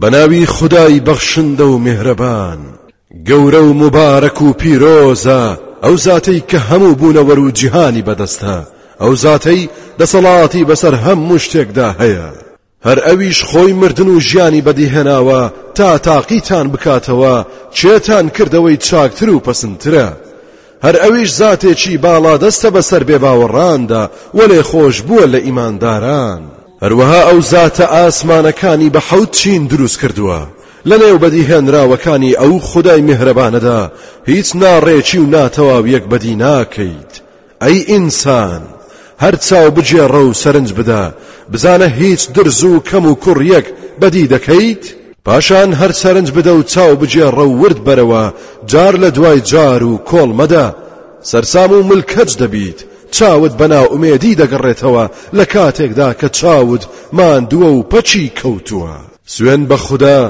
بەناوی خودای بەخشندە و میهرەبان. گەورە و موبارەک و پیرۆزە ئەو زاتەی کە هەموو بوونەوەر و جیهانی بەدەستە، ئەو زاتەی دەسەڵاتی بەسەر هەموو شتێکدا هەیە، هەر ئەویش خۆی مردن و ژیانی بەدیهێناوە تا تاقیتان بکاتەوە کێتان کردەوەی چاکتر و پەسندترە، هەر ئەویش زاتێکی باڵادەستە بەسەر بێباوەڕاندا، وەلێ خۆشبووە لە ئیمانداران. هەروەها ئەو زاتە ئاسمانەکانی بە حەوت چین دروست کردووە، لە نێو بەدیهێنراوەکانی ئەو خودای میهرەبانەدا هیچ ناڕێکی و ناتەواویەک بەدی ناکەیت، ئەی ئینسان هەر چاو بگێڕە و سەرنج بدە بزانە هیچ درز و کەم و کوڕیەک بەدی دەکەیت؟ پاشان هەر سەرنج بدە و چاو بگێڕە و ورد بەرەوە جار لە دوای جار و کۆڵ مەدە، سەرسام و ملکەچ دەبیت چاوت بە نائومێدی دەگەڕێتەوە لە کاتێکدا کە چاوت ماندووە و پەکی کەوتووە. سوێن بە خودا،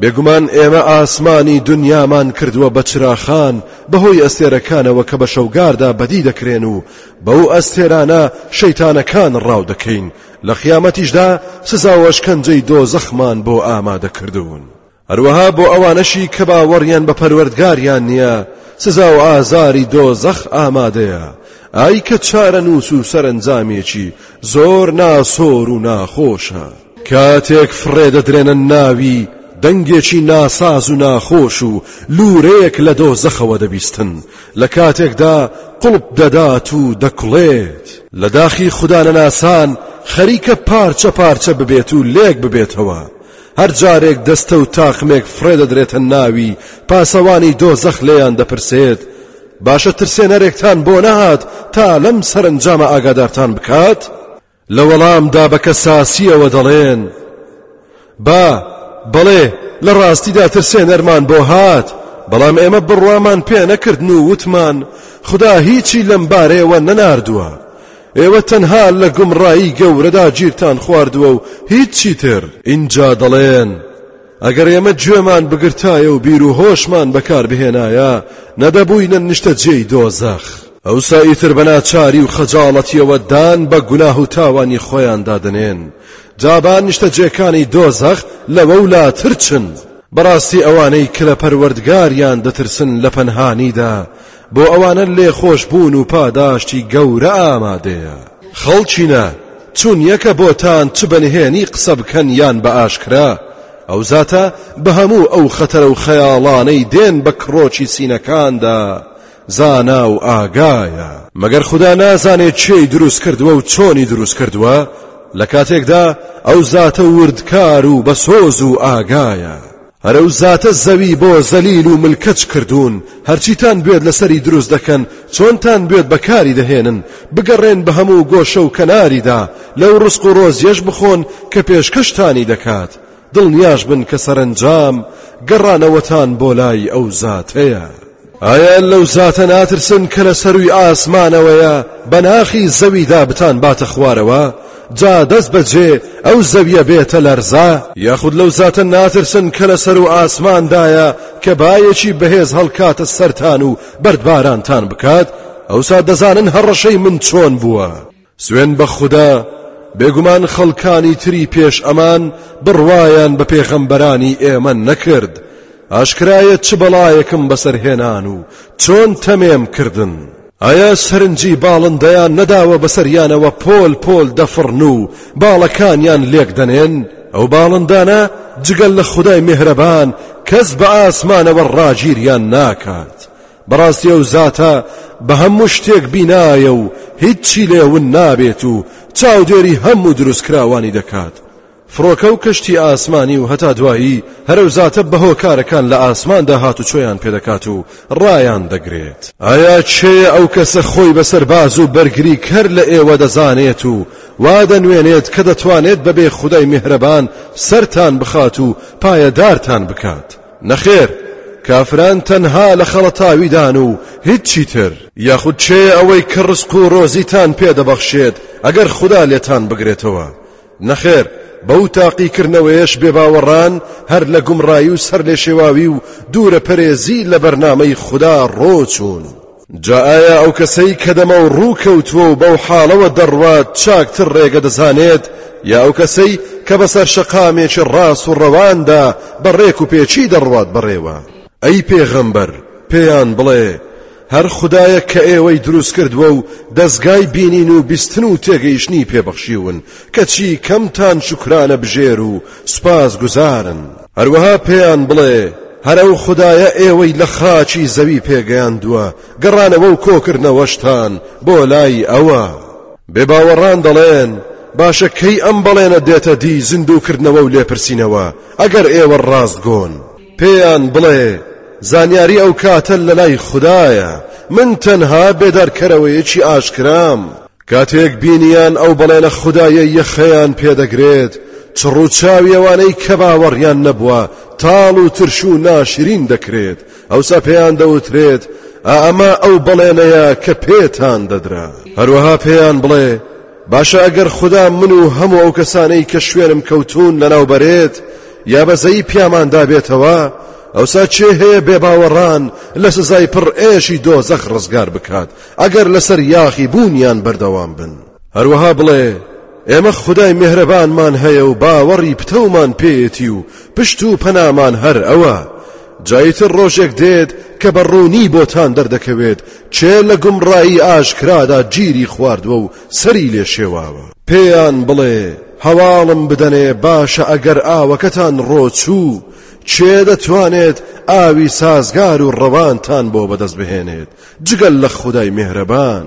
بێگومان ئێمە ئاسمانی دونیامان کردووە بە چراخان بەهۆی ئەستێرەکانەوە کە بە شەوگاردا بەدی دەکرێن و بەو ئەستێرانە شەیتانەکان ڕاو دەکەین، لە قیامەتیشدا سزا و ئەشکەنجەی دۆزەخمان بۆ ئامادە کردوون. هەروەها بۆ ئەوانەشی کە باوەڕیان بە پەروەردگاریان نییە سزا و ئازاری دۆزەخ ئامادەیە، ئای کە چارەنووس و سەرەنجامێکی زۆر ناسۆر و ناخۆشە. کاتێک فڕێ دەدرێنە ناوی، دەنگێکی ناساز و ناخۆش و لوورەیەک لە دۆزەخەوە دەبیستن، لە کاتێکدا قوڵپ دەدات و دەکوڵێت، لە داخی خودانەناسان خەریکە پارچە پارچە ببێت و لێک ببێتەوە، هەر جارێک دەستە و تاقمێک فڕێ دەدرێتە ناوی، پاسەوانی دۆزەخ لێیان دەپرسێت، باشە ترسێنەرێکتان بۆ نەهات تا لەم سەرەنجامە ئاگادارتان بکات؟ لە وەڵامدا بە کەساسییەوە دەڵێن، با، بەڵێ، لە ڕاستیدا ترسێنەرمان بۆ هات، بەڵام ئێمە بڕوامان پێ نەکردن و وتمان، خودا هیچی لەم بارەیەوە نەناردووە. ئێوە تەنها لە گومڕایی گەورەدا گیرتان خواردووە و هیچی تر. ئینجا دەڵێن، ئەگەر ئێمە گوێمان بگرتایە و بیر و هۆشمان بەکار بهێنایە، نەدەبووینە نیشتەجێی دۆزەخ. ئەوسا ئیتر بە ناچاری و خەجاڵەتییەوە دان بە گوناه و تاوانی خۆیاندا دەنێن، جا با نیشتەجێکانی دۆزەخ لەوەولاتر چن. بەڕاستی ئەوانەی کە لە پەروەردگاریان دەترسن لە پەنهانیدا بۆ ئەوانە لێخۆشبوون و پاداشتی گەورە ئامادەیە. خەڵکینە، چون یەکە بۆتان چ بە نهێنی قسە بکەن یان بە ئاشکرا، ئەو زاتە بە هەموو ئەو خەتەرە و خەیاڵانەی دێن بە کڕۆکی سینەکاندا زانا و ئاگایە. مەگەر خودا نازانێ کێی دروست کردووە و چۆنی دروست کردووە، لە کاتێکدا ئەو زاتە وردکار و بەسۆز و ئاگایە. ئەرە و زاتە زەوی بۆ زەلیل و ملکەچ کردوون هەرچیتان بوێت لەسەری دروست دەکەن چۆنتان بوێت بەکاری دەهێنن بگەڕێن بە هەموو گۆشە و کەناریدا لەو ڕزق و ڕۆزیەش بخۆن کە پێشکەشتانی دەکات دڵنیاش بن کە سەرەنجام گەڕانەوەتان بۆ لای ئەو زاتەیە. ئایا لەو زاتە ناترسن کە لە سەروی ئاسمانەوەیە بە ناخی زەویدا بتان باتە خوارەوە جا دەست بەجێ ئەو زەویە بێتە لەرزە یاخود لەو زاتە ناترسن کە لە سەر و ئاسماندایە کە بایەکی بەهێز هەڵکاتە سەرتان و بەردبارانتان بکات ئەوسا دەزانن هەڕەشەی من چۆن بووە. سوێن بە خودا بێگومان خەڵکانی تری پێش ئەمان بڕوایان بە پێغەمبەرانی ئێمە نەکرد ئاشکرایە چ بەڵایەکم بەسەرهێنان و چۆن تەمێم کردن ئایا سەرنجی باڵندەیان نەداوە بەسەریانەوە پۆل پۆل دەفڕن و باڵەکانیان لێک دەنێن ئەو باڵندانە جگەل لە خدای مهرەبان کەس بە ئاسمانەوە ڕاگیریان ناکات بەڕاستی ئەو زاتە بە هەموو شتێک بینایە و هیچی لێ ون نابێت و چاودێری هەموو دروستکراوانی دەکات. فڕۆکە و کەشتی ئاسمانی و هەتا دوایی هەر ئەو زاتە بە هۆکارەکان لە ئاسماندا هاتوچۆیان پێدەکات و ڕایان دەگرێت. ئایا کێیە ئەو کەسە خۆی بە سەرباز و بەرگریکەر لە ئێوە دەزانێت و وا دەنوێنێت کە دەتوانێت بەبێ خودای میهرەبان سەرتان بخات و پایەدارتان بکات؟ نەخێر کافران تەنها لە خەڵەتاویدان و هیچی تر. یاخود کێیە ئەوەی کە ڕزق و ڕۆزیتان پێ دەبەخشێت ئەگەر خودا لێتان بگرێتەوە؟ نەخێر بەو تاقیکردنەوەیەش بێباوەڕان هەر لە گومڕایی و سەرلێشێواوی و دوورە پەرێزی لە بەرنامەی خودا ڕۆچوون. جا ئایا ئەو کەسەی کە دەمەو ڕوو کەوتووە و بەو حاڵەوە دەڕوات چاکتر ڕێگە دەزانێت یا ئەو کەسەی کە بەسەر شەقامێکی ڕاست و ڕەواندا بە ڕێک و پێکی دەڕوات بەڕێوە؟ ئەی پێغەمبەر پێیان بڵێ، هەر خودایەک کە ئێوەی دروست کردووە و دەزگای بینین و بیستن و تێگەیشتنی پێ بەخشیون، کەچی کەمتان شوکرانە بژێر و سوپاس گوزارن. هەروەها پێیان بڵێ، هەر ئەو خودایە ئێوەی لە خاکی زەوی پێگەیاندووە، گەڕانەوە و کۆکردنەوەشتان بۆ لای ئەوە. بێباوەڕان دەڵێن، باشە کەی ئەم بەڵێنە دێتە دی زیندووکردنەوە و لێپرسینەوە، ئەگەر ئێوە ڕاستگۆن؟ پێیان بڵێ، زانیاری ئەو کاتە لەلای خودایە، من تەنها بێدارکەرەوەیەکی ئاشکرام. کاتێک بینیان ئەو بەڵێنە خودایەی یەخەیان پێدەگرێت چڕ و چاوی ئەوانەی کە باوەڕیان نەبووە تاڵ و ترش و ناشرین دەکرێت ئەوسا پێیان دەوترێت ئەمە ئەو بەڵێنەیە کە پێتان دەدرا هەروەها پێیان بڵێ باشە ئەگەر خدا من و هەموو ئەو کەسانەی کە شوێنم کەوتون لەناوبەرێت یا بەزەی پیاماندا بێتەوە ئەوسا چێ هەیە بێ باوەڕان لە سزای پڕ ئێشی دۆزەخ ڕزگار بکات ئەگەر لەسەر یاخی بوونیان بەردەوام بن. هەروەها بڵێ، ئێمە خودای میهرەبانمان هەیە و باوەڕی پتەومان پێیەتی و پشت و پەنامان هەر ئەوە، جا ئیتر ڕۆژێک دێت کە بە ڕوونی بۆتان دەردەکەوێت کێ لە گومڕایی ئاشکرادا گیری خواردووە و سەری لێ شێواوە. پێیان بڵێ، هەواڵم بدەنێ باشە ئەگەر ئاوەکەتان ڕۆچوو، کێ دەتوانێت ئاوی سازگار و ڕەوانتان بۆ بەدەست بهێنێت جگە لە خودای میهرەبان؟